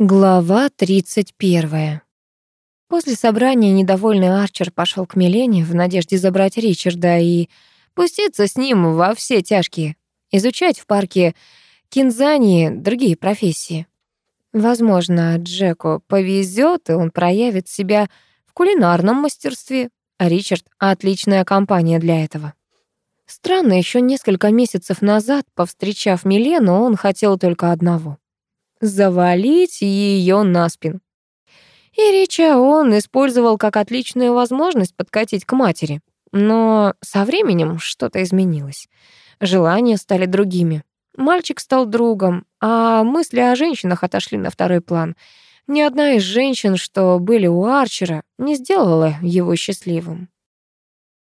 Глава 31. После собрания недовольный Арчер пошел к Милене в надежде забрать Ричарда и пуститься с ним во все тяжкие, изучать в парке Кинзани другие профессии. Возможно, Джеку повезет, и он проявит себя в кулинарном мастерстве, а Ричард — отличная компания для этого. Странно, еще несколько месяцев назад, повстречав Милену, он хотел только одного — завалить ее на спину. И Рича он использовал как отличную возможность подкатить к матери. Но со временем что-то изменилось. Желания стали другими. Мальчик стал другом, а мысли о женщинах отошли на второй план. Ни одна из женщин, что были у Арчера, не сделала его счастливым.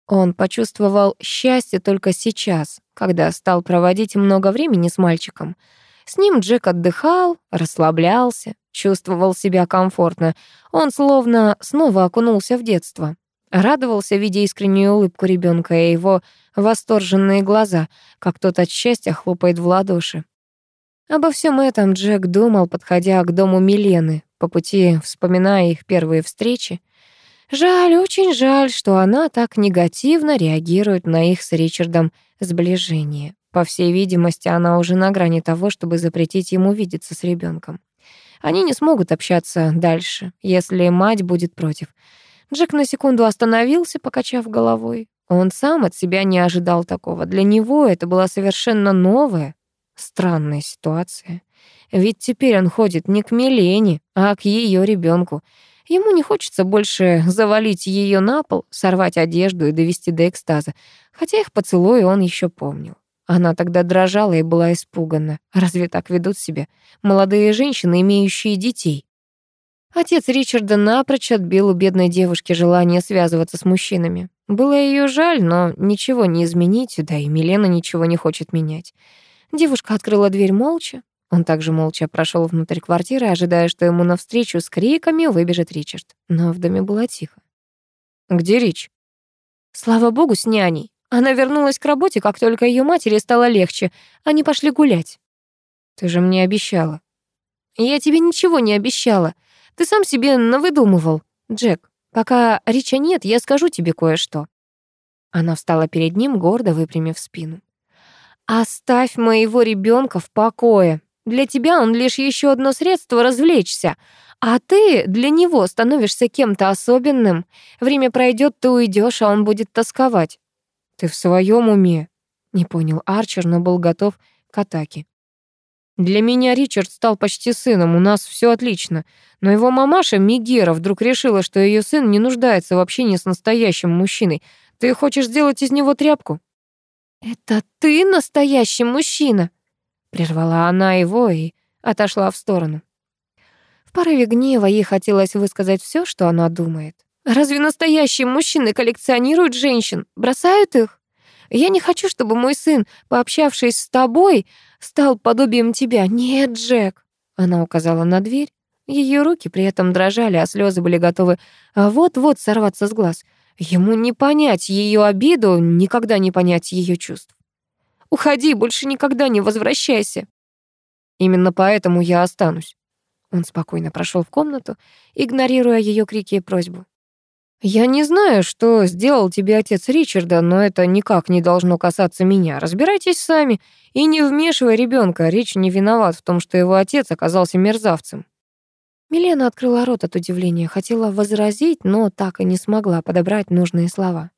Он почувствовал счастье только сейчас, когда стал проводить много времени с мальчиком — с ним Джек отдыхал, расслаблялся, чувствовал себя комфортно. Он словно снова окунулся в детство. Радовался, видя искреннюю улыбку ребенка и его восторженные глаза, как тот от счастья хлопает в ладоши. Обо всем этом Джек думал, подходя к дому Милены, по пути вспоминая их первые встречи. Жаль, очень жаль, что она так негативно реагирует на их с Ричардом сближение. По всей видимости, она уже на грани того, чтобы запретить ему видеться с ребенком. Они не смогут общаться дальше, если мать будет против. Джек на секунду остановился, покачав головой. Он сам от себя не ожидал такого. Для него это была совершенно новая, странная ситуация. Ведь теперь он ходит не к Милене, а к ее ребенку. Ему не хочется больше завалить ее на пол, сорвать одежду и довести до экстаза, хотя их поцелуи он еще помнил. Она тогда дрожала и была испугана. Разве так ведут себя молодые женщины, имеющие детей? Отец Ричарда напрочь отбил у бедной девушки желание связываться с мужчинами. Было ее жаль, но ничего не изменить, да и Милена ничего не хочет менять. Девушка открыла дверь молча. Он также молча прошел внутрь квартиры, ожидая, что ему навстречу с криками выбежит Ричард. Но в доме было тихо. «Где Рич?» «Слава богу, с няней. Она вернулась к работе, как только ее матери стало легче. Они пошли гулять. Ты же мне обещала. Я тебе ничего не обещала. Ты сам себе навыдумывал. Джек, пока Рича нет, я скажу тебе кое-что. Она встала перед ним, гордо выпрямив спину. «Оставь моего ребенка в покое. Для тебя он лишь еще одно средство развлечься, а ты для него становишься кем-то особенным. Время пройдет, ты уйдешь, а он будет тосковать. «Ты в своем уме?» — не понял Арчер, но был готов к атаке. «Для меня Ричард стал почти сыном, у нас все отлично. Но его мамаша Мигера вдруг решила, что ее сын не нуждается в общении с настоящим мужчиной. Ты хочешь сделать из него тряпку?» «Это ты настоящий мужчина?» Прервала она его и отошла в сторону. В порыве гнева ей хотелось высказать все, что она думает. Разве настоящие мужчины коллекционируют женщин, бросают их? Я не хочу, чтобы мой сын, пообщавшись с тобой, стал подобием тебя. Нет, Джек. Она указала на дверь. Ее руки при этом дрожали, а слезы были готовы вот-вот сорваться с глаз. Ему не понять ее обиду, никогда не понять ее чувств. Уходи, больше никогда не возвращайся. Именно поэтому я останусь. Он спокойно прошел в комнату, игнорируя ее крики и просьбу. «Я не знаю, что сделал тебе отец Ричарда, но это никак не должно касаться меня. Разбирайтесь сами и не вмешивай ребенка. Рич не виноват в том, что его отец оказался мерзавцем». Милена открыла рот от удивления, хотела возразить, но так и не смогла подобрать нужные слова.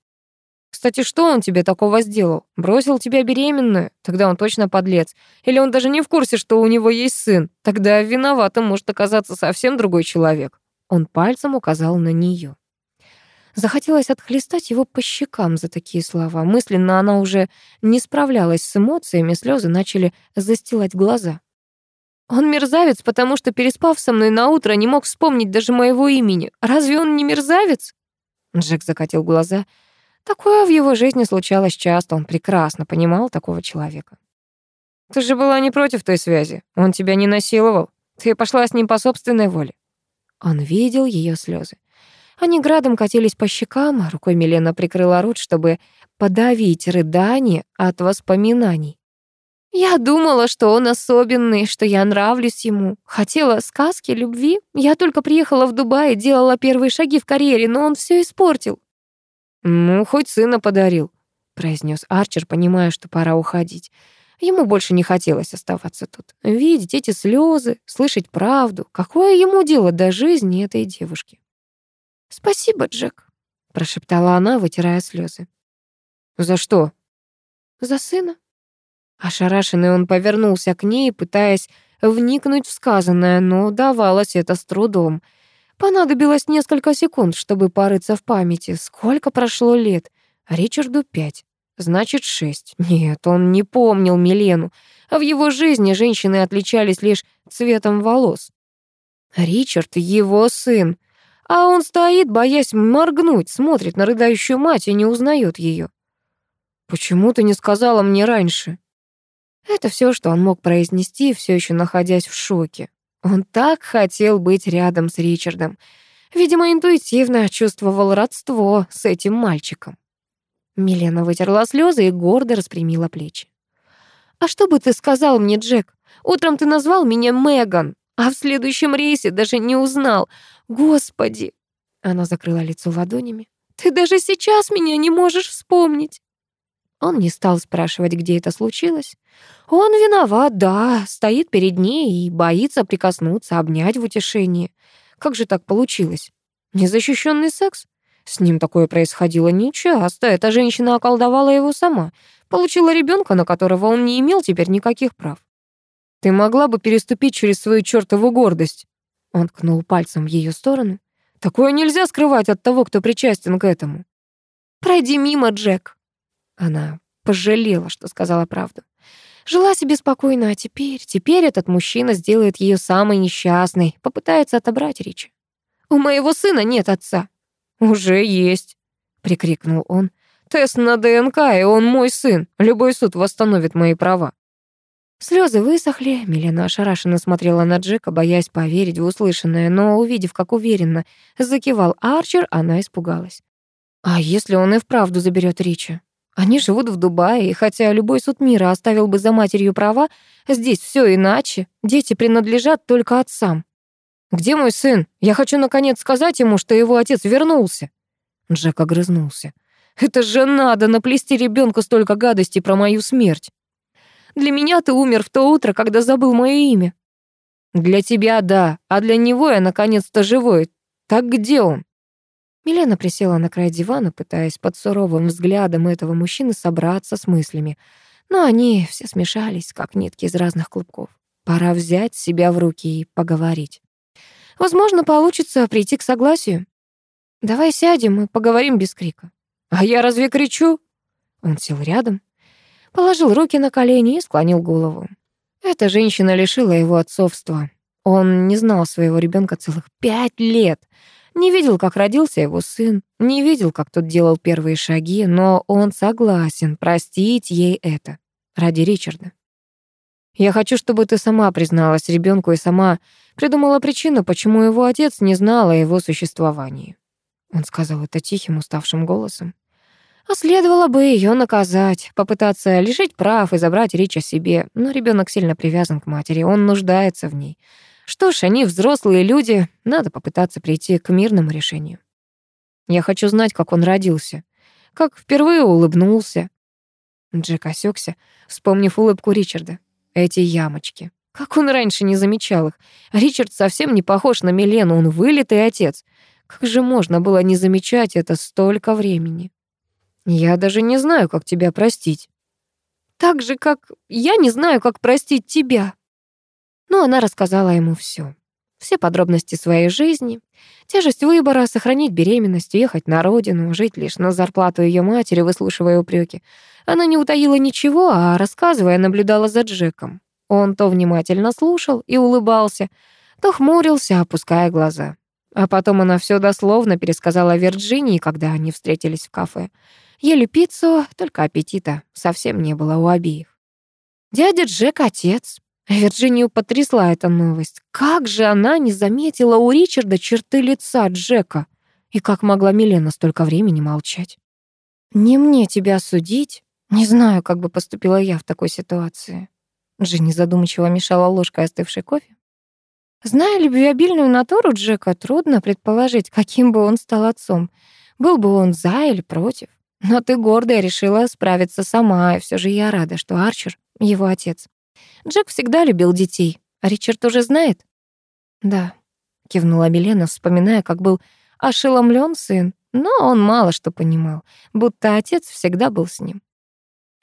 «Кстати, что он тебе такого сделал? Бросил тебя беременную? Тогда он точно подлец. Или он даже не в курсе, что у него есть сын? Тогда виноватым может оказаться совсем другой человек». Он пальцем указал на нее. Захотелось отхлестать его по щекам за такие слова. Мысленно она уже не справлялась с эмоциями, слезы начали застилать глаза. Он мерзавец, потому что, переспав со мной на утро, не мог вспомнить даже моего имени. Разве он не мерзавец? Джек закатил глаза. Такое в его жизни случалось часто, он прекрасно понимал такого человека. Ты же была не против той связи. Он тебя не насиловал. Ты пошла с ним по собственной воле. Он видел ее слезы. Они градом катились по щекам, а рукой Милена прикрыла рот, чтобы подавить рыдание от воспоминаний. Я думала, что он особенный, что я нравлюсь ему. Хотела сказки, любви. Я только приехала в Дубай и делала первые шаги в карьере, но он все испортил. «Ну, хоть сына подарил», — произнес Арчер, понимая, что пора уходить. Ему больше не хотелось оставаться тут. Видеть эти слезы, слышать правду. Какое ему дело до жизни этой девушки? «Спасибо, Джек», — прошептала она, вытирая слезы. «За что?» «За сына». Ошарашенный он повернулся к ней, пытаясь вникнуть в сказанное, но давалось это с трудом. Понадобилось несколько секунд, чтобы порыться в памяти. Сколько прошло лет? Ричарду пять. Значит, шесть. Нет, он не помнил Милену. А в его жизни женщины отличались лишь цветом волос. Ричард — его сын. А он стоит, боясь моргнуть, смотрит на рыдающую мать и не узнает ее. «Почему ты не сказала мне раньше?» Это все, что он мог произнести, все еще находясь в шоке. Он так хотел быть рядом с Ричардом. Видимо, интуитивно чувствовал родство с этим мальчиком. Милена вытерла слезы и гордо распрямила плечи. «А что бы ты сказал мне, Джек? Утром ты назвал меня Меган, а в следующем рейсе даже не узнал. Господи!» Она закрыла лицо ладонями. «Ты даже сейчас меня не можешь вспомнить!» Он не стал спрашивать, где это случилось. Он виноват, да, стоит перед ней и боится прикоснуться, обнять в утешении. Как же так получилось? Незащищенный секс? С ним такое происходило нечасто. Эта женщина околдовала его сама. Получила ребенка, на которого он не имел теперь никаких прав. «Ты могла бы переступить через свою чертову гордость?» Он ткнул пальцем в ее сторону. «Такое нельзя скрывать от того, кто причастен к этому». «Пройди мимо, Джек», она пожалела, что сказала правду. Жила себе спокойно, а теперь, теперь этот мужчина сделает ее самой несчастной, попытается отобрать Ричи. «У моего сына нет отца». «Уже есть», — прикрикнул он. «Тест на ДНК, и он мой сын. Любой суд восстановит мои права». Слезы высохли, Милена ошарашенно смотрела на Джека, боясь поверить в услышанное, но, увидев, как уверенно закивал Арчер, она испугалась. «А если он и вправду заберет Ричи?» Они живут в Дубае, и хотя любой суд мира оставил бы за матерью права, здесь все иначе. Дети принадлежат только отцам. «Где мой сын? Я хочу, наконец, сказать ему, что его отец вернулся». Джек огрызнулся. «Это же надо наплести ребенку столько гадостей про мою смерть. Для меня ты умер в то утро, когда забыл мое имя». «Для тебя — да, а для него я наконец-то живой. Так где он?» Милена присела на край дивана, пытаясь под суровым взглядом этого мужчины собраться с мыслями. Но они все смешались, как нитки из разных клубков. Пора взять себя в руки и поговорить. Возможно, получится прийти к согласию. Давай сядем и поговорим без крика. А я разве кричу? Он сел рядом, положил руки на колени и склонил голову. Эта женщина лишила его отцовства. Он не знал своего ребенка целых пять лет. Не видел, как родился его сын, не видел, как тот делал первые шаги, но он согласен простить ей это ради Ричарда. Я хочу, чтобы ты сама призналась ребенку и сама придумала причину, почему его отец не знал о его существовании. Он сказал это тихим, уставшим голосом. А следовало бы ее наказать, попытаться лишить прав и забрать Рича себе, но ребенок сильно привязан к матери, он нуждается в ней. Что ж, они взрослые люди, надо попытаться прийти к мирному решению. Я хочу знать, как он родился, как впервые улыбнулся. Джек осекся, вспомнив улыбку Ричарда. Эти ямочки. Как он раньше не замечал их. Ричард совсем не похож на Милену, он вылитый отец. Как же можно было не замечать это столько времени? Я даже не знаю, как тебя простить. Так же, как я не знаю, как простить тебя. Но она рассказала ему все, Все подробности своей жизни, тяжесть выбора, сохранить беременность, уехать на родину, жить лишь на зарплату ее матери, выслушивая упреки. Она не утаила ничего, а, рассказывая, наблюдала за Джеком. Он то внимательно слушал и улыбался, то хмурился, опуская глаза. А потом она все дословно пересказала Вирджинии, когда они встретились в кафе. Ели пиццу, только аппетита совсем не было у обеих. Дядя Джек — отец, Вирджинию потрясла эта новость. Как же она не заметила у Ричарда черты лица Джека? И как могла Милена столько времени молчать? Не мне тебя судить. Не знаю, как бы поступила я в такой ситуации. Джинни задумчиво мешала ложкой остывший кофе. Зная любвеобильную натуру Джека, трудно предположить, каким бы он стал отцом. Был бы он за или против. Но ты гордая решила справиться сама, и все же я рада, что Арчер — его отец. Джек всегда любил детей. А Ричард уже знает? Да, кивнула Белена, вспоминая, как был ошеломлен сын, но он мало что понимал, будто отец всегда был с ним.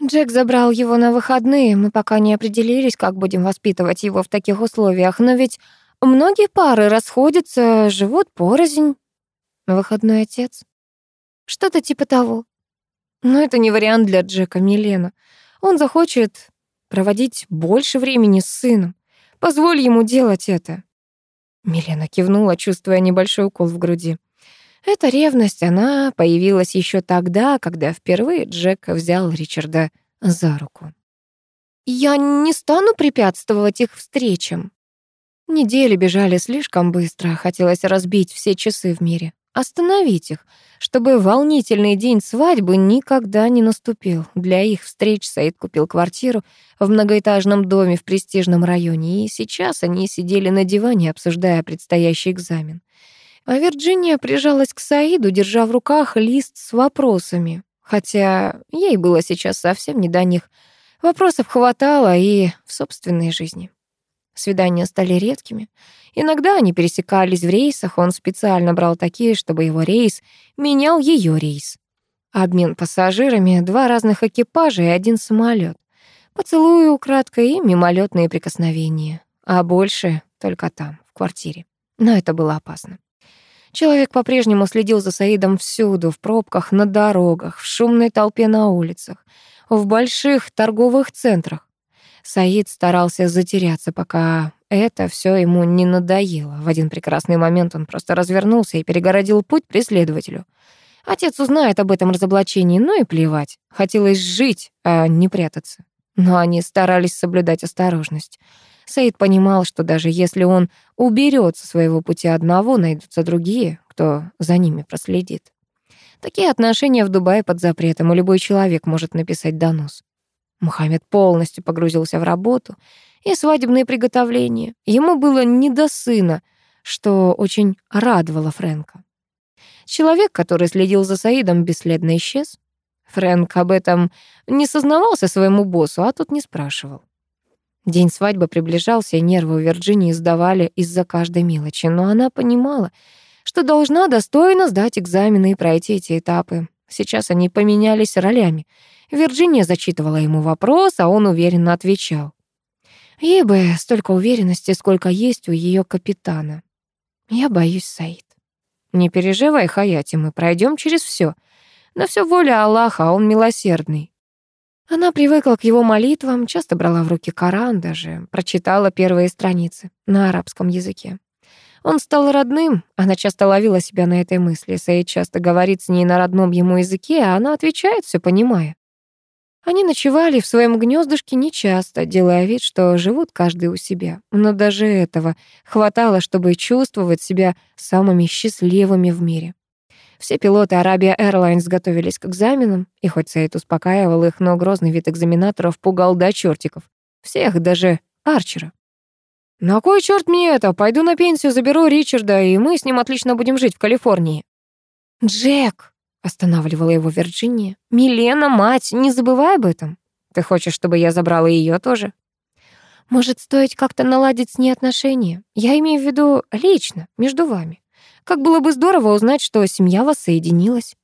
Джек забрал его на выходные, мы пока не определились, как будем воспитывать его в таких условиях, но ведь многие пары расходятся, живут порознь. Выходной отец. Что-то типа того. Но это не вариант для Джека Милена. Он захочет проводить больше времени с сыном. Позволь ему делать это. Милена кивнула, чувствуя небольшой укол в груди. Эта ревность, она появилась еще тогда, когда впервые Джек взял Ричарда за руку. «Я не стану препятствовать их встречам». Недели бежали слишком быстро, хотелось разбить все часы в мире, остановить их, чтобы волнительный день свадьбы никогда не наступил. Для их встреч Саид купил квартиру в многоэтажном доме в престижном районе, и сейчас они сидели на диване, обсуждая предстоящий экзамен. А Вирджиния прижалась к Саиду, держа в руках лист с вопросами. Хотя ей было сейчас совсем не до них. Вопросов хватало и в собственной жизни. Свидания стали редкими. Иногда они пересекались в рейсах, он специально брал такие, чтобы его рейс менял ее рейс. Обмен пассажирами, два разных экипажа и один самолет. Поцелуи украдкой и мимолетные прикосновения. А больше только там, в квартире. Но это было опасно. Человек по-прежнему следил за Саидом всюду, в пробках, на дорогах, в шумной толпе на улицах, в больших торговых центрах. Саид старался затеряться, пока это все ему не надоело. В один прекрасный момент он просто развернулся и перегородил путь преследователю. Отец узнает об этом разоблачении, ну и плевать. Хотелось жить, а не прятаться. Но они старались соблюдать осторожность. Саид понимал, что даже если он уберет со своего пути одного, найдутся другие, кто за ними проследит. Такие отношения в Дубае под запретом, и любой человек может написать донос. Мухаммед полностью погрузился в работу и свадебные приготовления. Ему было не до сына, что очень радовало Фрэнка. Человек, который следил за Саидом, бесследно исчез. Фрэнк об этом не сознавался своему боссу, а тот не спрашивал. День свадьбы приближался, и нервы у Вирджинии сдавали из-за каждой мелочи, но она понимала, что должна достойно сдать экзамены и пройти эти этапы. Сейчас они поменялись ролями. Вирджиния зачитывала ему вопрос, а он уверенно отвечал. Ей бы столько уверенности, сколько есть у ее капитана. Я боюсь, Саид. Не переживай, Хаяти, мы пройдем через все. На все воля Аллаха, а он милосердный. Она привыкла к его молитвам, часто брала в руки Коран, даже прочитала первые страницы на арабском языке. Он стал родным, она часто ловила себя на этой мысли. Саид часто говорит с ней на родном ему языке, а она отвечает, все понимая. Они ночевали в своем гнездышке нечасто, делая вид, что живут каждый у себя. Но даже этого хватало, чтобы чувствовать себя самыми счастливыми в мире. Все пилоты Arabia Airlines готовились к экзаменам, и хоть Сейд успокаивал их, но грозный вид экзаменаторов пугал до чертиков. Всех, даже Арчера. «На кой черт мне это? Пойду на пенсию, заберу Ричарда, и мы с ним отлично будем жить в Калифорнии». «Джек!» — останавливала его Вирджиния. «Милена, мать, не забывай об этом. Ты хочешь, чтобы я забрала ее тоже?» «Может, стоит как-то наладить с ней отношения? Я имею в виду лично, между вами. Как было бы здорово узнать, что семья вас соединилась.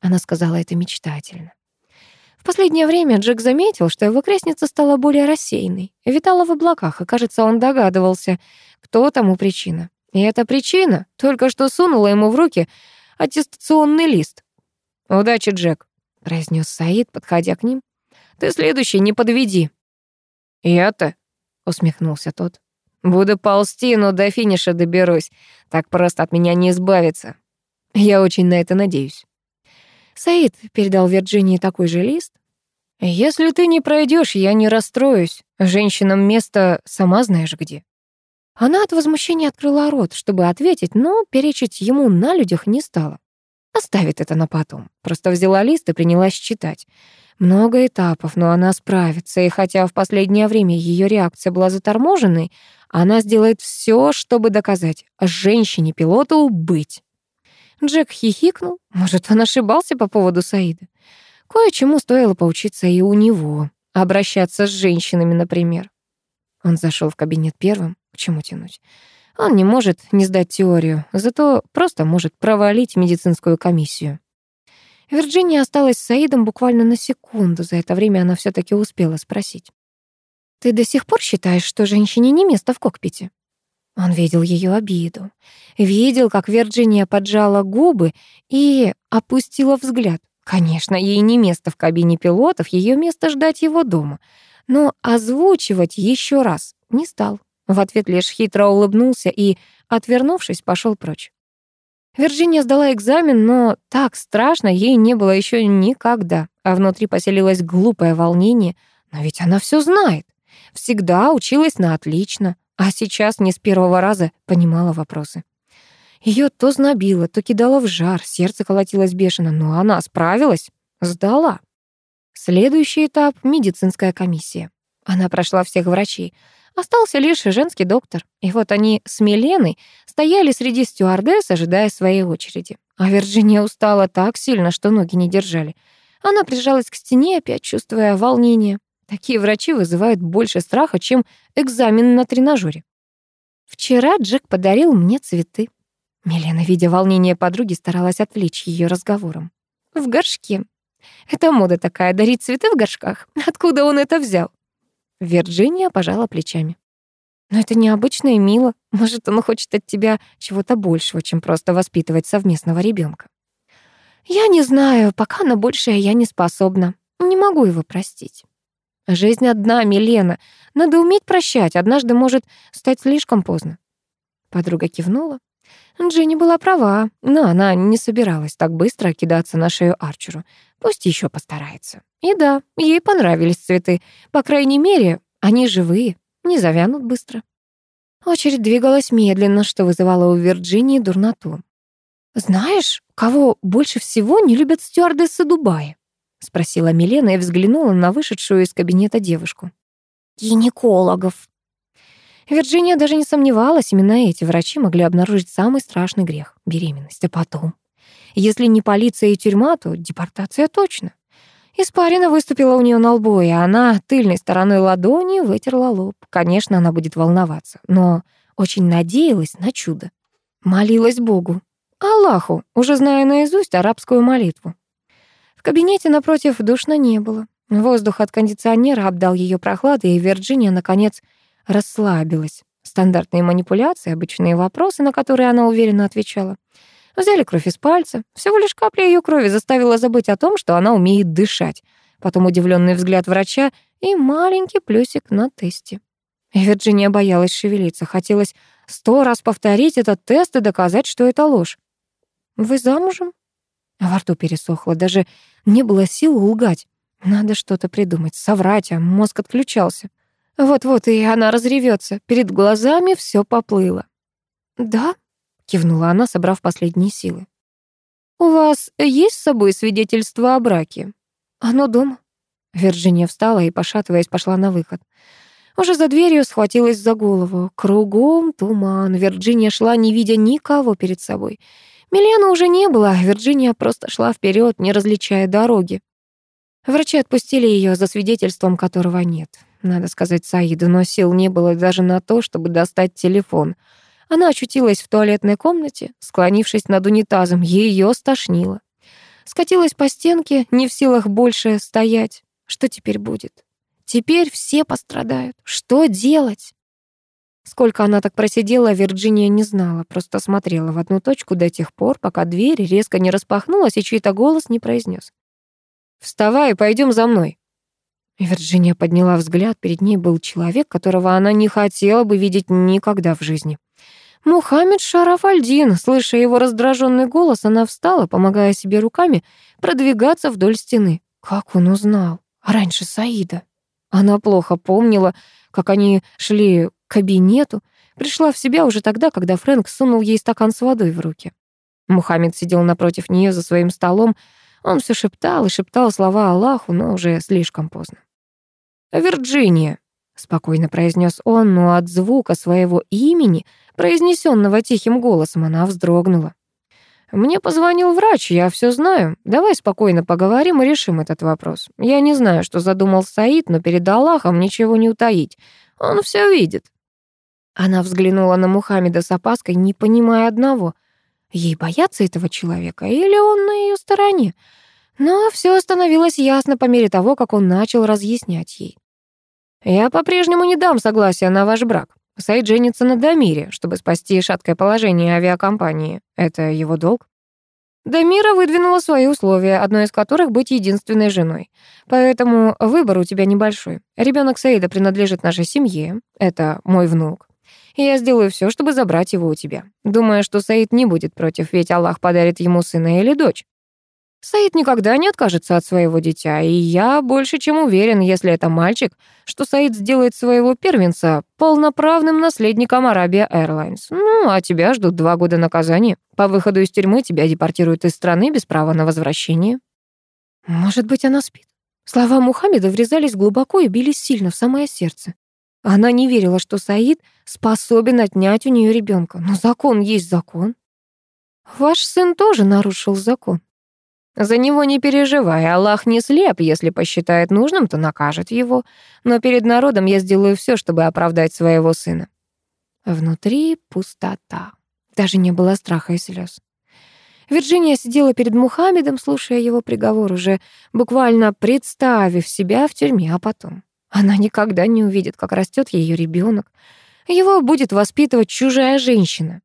Она сказала это мечтательно. В последнее время Джек заметил, что его крестница стала более рассеянной, витала в облаках, и, кажется, он догадывался, кто тому причина. И эта причина только что сунула ему в руки аттестационный лист. «Удачи, Джек», — произнес Саид, подходя к ним. «Ты следующий, не подведи». «Я-то?» — усмехнулся тот. Буду ползти, но до финиша доберусь. Так просто от меня не избавиться. Я очень на это надеюсь. Саид передал Вирджинии такой же лист. Если ты не пройдешь, я не расстроюсь. Женщинам место сама знаешь где. Она от возмущения открыла рот, чтобы ответить, но перечить ему на людях не стала. Оставит это на потом. Просто взяла лист и принялась читать. Много этапов, но она справится, и хотя в последнее время ее реакция была заторможенной, она сделает все, чтобы доказать женщине-пилоту быть. Джек хихикнул. Может, он ошибался по поводу Саида. Кое-чему стоило поучиться и у него. Обращаться с женщинами, например. Он зашел в кабинет первым. К чему тянуть? Он не может не сдать теорию, зато просто может провалить медицинскую комиссию. Вирджиния осталась с Саидом буквально на секунду. За это время она все таки успела спросить. «Ты до сих пор считаешь, что женщине не место в кокпите?» Он видел ее обиду. Видел, как Вирджиния поджала губы и опустила взгляд. Конечно, ей не место в кабине пилотов, ее место ждать его дома. Но озвучивать еще раз не стал. В ответ лишь хитро улыбнулся и, отвернувшись, пошел прочь. Вирджиния сдала экзамен, но так страшно ей не было еще никогда, а внутри поселилось глупое волнение. Но ведь она все знает. Всегда училась на отлично, а сейчас не с первого раза понимала вопросы. Ее то знобило, то кидало в жар, сердце колотилось бешено, но она справилась, сдала. Следующий этап — медицинская комиссия. Она прошла всех врачей, Остался лишь женский доктор. И вот они с Миленой стояли среди стюардесс, ожидая своей очереди. А Вирджиния устала так сильно, что ноги не держали. Она прижалась к стене, опять чувствуя волнение. Такие врачи вызывают больше страха, чем экзамен на тренажере. Вчера Джек подарил мне цветы. Милена, видя волнение подруги, старалась отвлечь ее разговором. В горшке. Это мода такая, дарить цветы в горшках. Откуда он это взял? Вирджиния пожала плечами. «Но это необычно и мило. Может, он хочет от тебя чего-то большего, чем просто воспитывать совместного ребенка. «Я не знаю, пока на большее я не способна. Не могу его простить». «Жизнь одна, Милена. Надо уметь прощать. Однажды может стать слишком поздно». Подруга кивнула. Дженни была права, но она не собиралась так быстро кидаться на шею Арчеру. Пусть еще постарается. И да, ей понравились цветы. По крайней мере, они живые, не завянут быстро. Очередь двигалась медленно, что вызывало у Вирджинии дурноту. «Знаешь, кого больше всего не любят стюардессы Дубая?» — спросила Милена и взглянула на вышедшую из кабинета девушку. «Гинекологов», Вирджиния даже не сомневалась, именно эти врачи могли обнаружить самый страшный грех — беременность. А потом? Если не полиция и тюрьма, то депортация точно. Испарина выступила у нее на лбу, и она тыльной стороной ладони вытерла лоб. Конечно, она будет волноваться, но очень надеялась на чудо. Молилась Богу. Аллаху, уже зная наизусть арабскую молитву. В кабинете напротив душно не было. Воздух от кондиционера обдал ее прохладой, и Вирджиния, наконец, расслабилась. Стандартные манипуляции, обычные вопросы, на которые она уверенно отвечала. Взяли кровь из пальца. Всего лишь капля ее крови заставила забыть о том, что она умеет дышать. Потом удивленный взгляд врача и маленький плюсик на тесте. Вирджиния боялась шевелиться. Хотелось сто раз повторить этот тест и доказать, что это ложь. «Вы замужем?» Во рту пересохло. Даже не было сил лгать. Надо что-то придумать, соврать, а мозг отключался. Вот-вот и она разревется. Перед глазами все поплыло. «Да?» — кивнула она, собрав последние силы. «У вас есть с собой свидетельство о браке?» «Оно дома». Вирджиния встала и, пошатываясь, пошла на выход. Уже за дверью схватилась за голову. Кругом туман. Вирджиния шла, не видя никого перед собой. Милены уже не было, Вирджиния просто шла вперед, не различая дороги. Врачи отпустили ее за свидетельством, которого нет. Надо сказать Саиду, но сил не было даже на то, чтобы достать телефон. Она очутилась в туалетной комнате, склонившись над унитазом, ее стошнило. Скатилась по стенке, не в силах больше стоять. Что теперь будет? Теперь все пострадают. Что делать? Сколько она так просидела, Вирджиния не знала, просто смотрела в одну точку до тех пор, пока дверь резко не распахнулась и чей-то голос не произнес: «Вставай, пойдем за мной». Вирджиния подняла взгляд, перед ней был человек, которого она не хотела бы видеть никогда в жизни. Мухаммед Шараф Альдин, слыша его раздраженный голос, она встала, помогая себе руками продвигаться вдоль стены. Как он узнал? А раньше Саида. Она плохо помнила, как они шли к кабинету, пришла в себя уже тогда, когда Фрэнк сунул ей стакан с водой в руки. Мухаммед сидел напротив нее за своим столом, Он все шептал и шептал слова Аллаху, но уже слишком поздно. «Вирджиния», — спокойно произнес он, но от звука своего имени, произнесенного тихим голосом, она вздрогнула. «Мне позвонил врач, я все знаю. Давай спокойно поговорим и решим этот вопрос. Я не знаю, что задумал Саид, но перед Аллахом ничего не утаить. Он все видит». Она взглянула на Мухаммеда с опаской, не понимая одного. Ей бояться этого человека или он на ее стороне? Но все становилось ясно по мере того, как он начал разъяснять ей. «Я по-прежнему не дам согласия на ваш брак. Саид женится на Дамире, чтобы спасти шаткое положение авиакомпании. Это его долг. Дамира выдвинула свои условия, одно из которых — быть единственной женой. Поэтому выбор у тебя небольшой. Ребенок Саида принадлежит нашей семье. Это мой внук. И я сделаю все, чтобы забрать его у тебя. Думаю, что Саид не будет против, ведь Аллах подарит ему сына или дочь. Саид никогда не откажется от своего дитя, и я больше чем уверен, если это мальчик, что Саид сделает своего первенца полноправным наследником Арабия Airlines. Ну, а тебя ждут два года наказания. По выходу из тюрьмы тебя депортируют из страны без права на возвращение. Может быть, она спит? Слова Мухаммеда врезались глубоко и бились сильно в самое сердце. Она не верила, что Саид способен отнять у нее ребенка. Но закон есть закон. Ваш сын тоже нарушил закон. За него не переживай, Аллах не слеп, если посчитает нужным, то накажет его. Но перед народом я сделаю все, чтобы оправдать своего сына. Внутри пустота. Даже не было страха и слез. Вирджиния сидела перед Мухаммедом, слушая его приговор, уже буквально представив себя в тюрьме, а потом. Она никогда не увидит, как растет ее ребенок. Его будет воспитывать чужая женщина.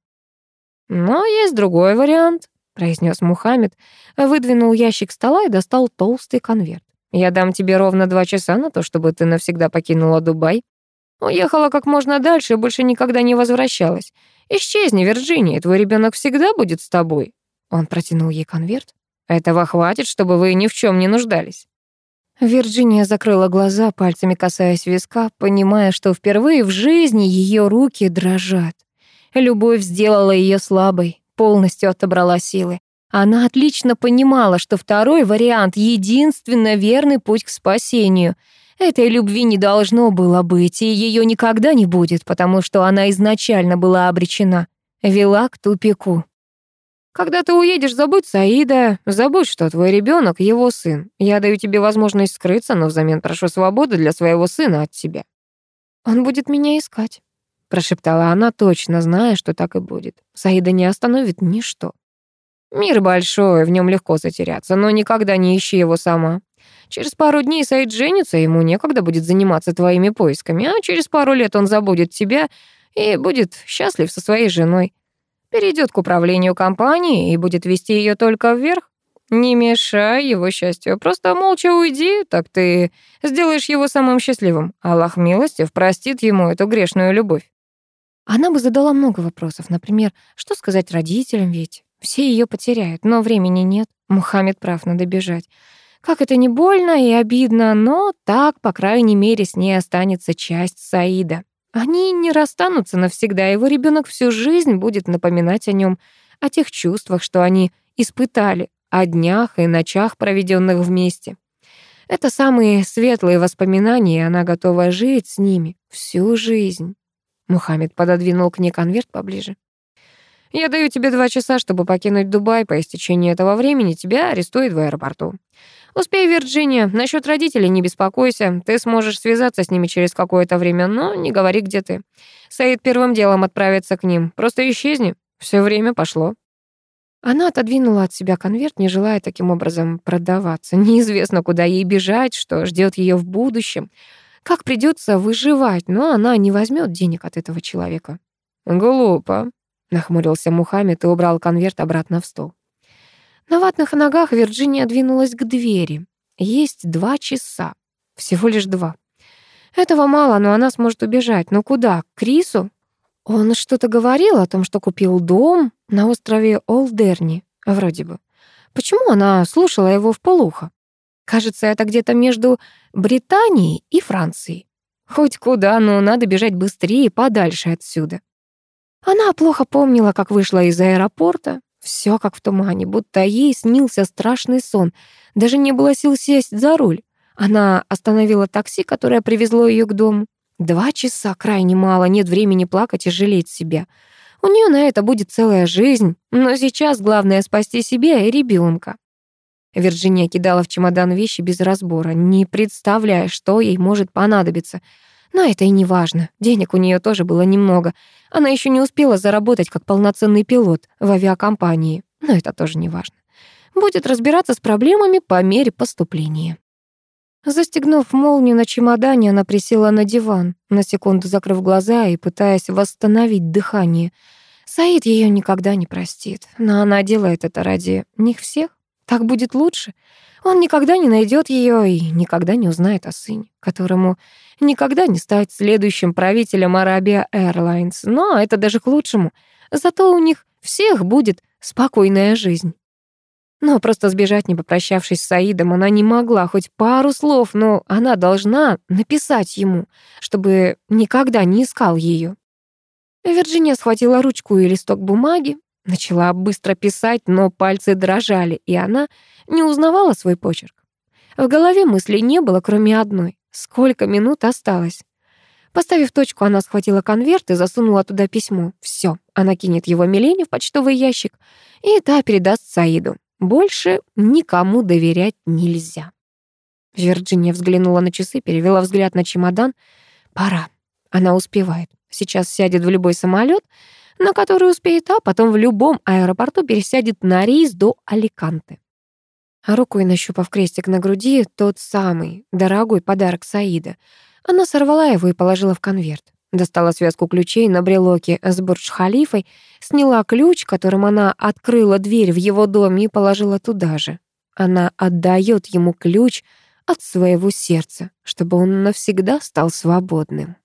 Но есть другой вариант произнес Мухаммед, выдвинул ящик стола и достал толстый конверт. «Я дам тебе ровно два часа на то, чтобы ты навсегда покинула Дубай. Уехала как можно дальше и больше никогда не возвращалась. Исчезни, Вирджиния, твой ребенок всегда будет с тобой». Он протянул ей конверт. «Этого хватит, чтобы вы ни в чем не нуждались». Вирджиния закрыла глаза, пальцами касаясь виска, понимая, что впервые в жизни ее руки дрожат. Любовь сделала ее слабой, полностью отобрала силы. Она отлично понимала, что второй вариант — единственно верный путь к спасению. Этой любви не должно было быть, и ее никогда не будет, потому что она изначально была обречена. Вела к тупику. Когда ты уедешь, забудь Саида, забудь, что твой ребенок его сын. Я даю тебе возможность скрыться, но взамен прошу свободы для своего сына от тебя. Он будет меня искать прошептала она, точно зная, что так и будет. Саида не остановит ничто. Мир большой, в нем легко затеряться, но никогда не ищи его сама. Через пару дней Саид женится, ему некогда будет заниматься твоими поисками, а через пару лет он забудет тебя и будет счастлив со своей женой. Перейдет к управлению компанией и будет вести ее только вверх. Не мешай его счастью, просто молча уйди, так ты сделаешь его самым счастливым. Аллах милостив простит ему эту грешную любовь. Она бы задала много вопросов, например, что сказать родителям ведь? Все ее потеряют, но времени нет. Мухаммед прав, надо бежать. Как это не больно и обидно, но так, по крайней мере, с ней останется часть Саида. Они не расстанутся навсегда, его ребенок всю жизнь будет напоминать о нем, о тех чувствах, что они испытали, о днях и ночах, проведенных вместе. Это самые светлые воспоминания, и она готова жить с ними всю жизнь. Мухаммед пододвинул к ней конверт поближе. «Я даю тебе два часа, чтобы покинуть Дубай. По истечении этого времени тебя арестуют в аэропорту. Успей, Вирджиния. Насчет родителей не беспокойся. Ты сможешь связаться с ними через какое-то время, но не говори, где ты. Саид первым делом отправится к ним. Просто исчезни. Все время пошло». Она отодвинула от себя конверт, не желая таким образом продаваться. Неизвестно, куда ей бежать, что ждет ее в будущем. Как придется выживать, но она не возьмет денег от этого человека. Глупо, нахмурился Мухаммед и убрал конверт обратно в стол. На ватных ногах Вирджиния двинулась к двери. Есть два часа. Всего лишь два. Этого мало, но она сможет убежать. Но куда? К Крису? Он что-то говорил о том, что купил дом на острове Олдерни, вроде бы. Почему она слушала его в полухо? Кажется, это где-то между Британией и Францией. Хоть куда, но надо бежать быстрее, подальше отсюда. Она плохо помнила, как вышла из аэропорта. Все как в тумане, будто ей снился страшный сон. Даже не было сил сесть за руль. Она остановила такси, которое привезло ее к дому. Два часа крайне мало, нет времени плакать и жалеть себя. У нее на это будет целая жизнь, но сейчас главное спасти себя и ребенка. Вирджиния кидала в чемодан вещи без разбора, не представляя, что ей может понадобиться. Но это и не важно. Денег у нее тоже было немного. Она еще не успела заработать как полноценный пилот в авиакомпании. Но это тоже не важно. Будет разбираться с проблемами по мере поступления. Застегнув молнию на чемодане, она присела на диван, на секунду закрыв глаза и пытаясь восстановить дыхание. Саид ее никогда не простит, но она делает это ради них всех. Так будет лучше. Он никогда не найдет ее и никогда не узнает о сыне, которому никогда не стать следующим правителем Arabia Airlines. Но это даже к лучшему. Зато у них всех будет спокойная жизнь. Но просто сбежать, не попрощавшись с Саидом, она не могла, хоть пару слов, но она должна написать ему, чтобы никогда не искал ее. Вирджиния схватила ручку и листок бумаги, начала быстро писать, но пальцы дрожали, и она не узнавала свой почерк. В голове мыслей не было, кроме одной. Сколько минут осталось? Поставив точку, она схватила конверт и засунула туда письмо. Все, она кинет его Милене в почтовый ящик, и та передаст Саиду. Больше никому доверять нельзя. Вирджиния взглянула на часы, перевела взгляд на чемодан. Пора. Она успевает. Сейчас сядет в любой самолет, на который успеет, а потом в любом аэропорту пересядет на рейс до Аликанте. А рукой нащупав крестик на груди, тот самый дорогой подарок Саида, она сорвала его и положила в конверт. Достала связку ключей на брелоке с Бурдж-Халифой, сняла ключ, которым она открыла дверь в его доме и положила туда же. Она отдает ему ключ от своего сердца, чтобы он навсегда стал свободным.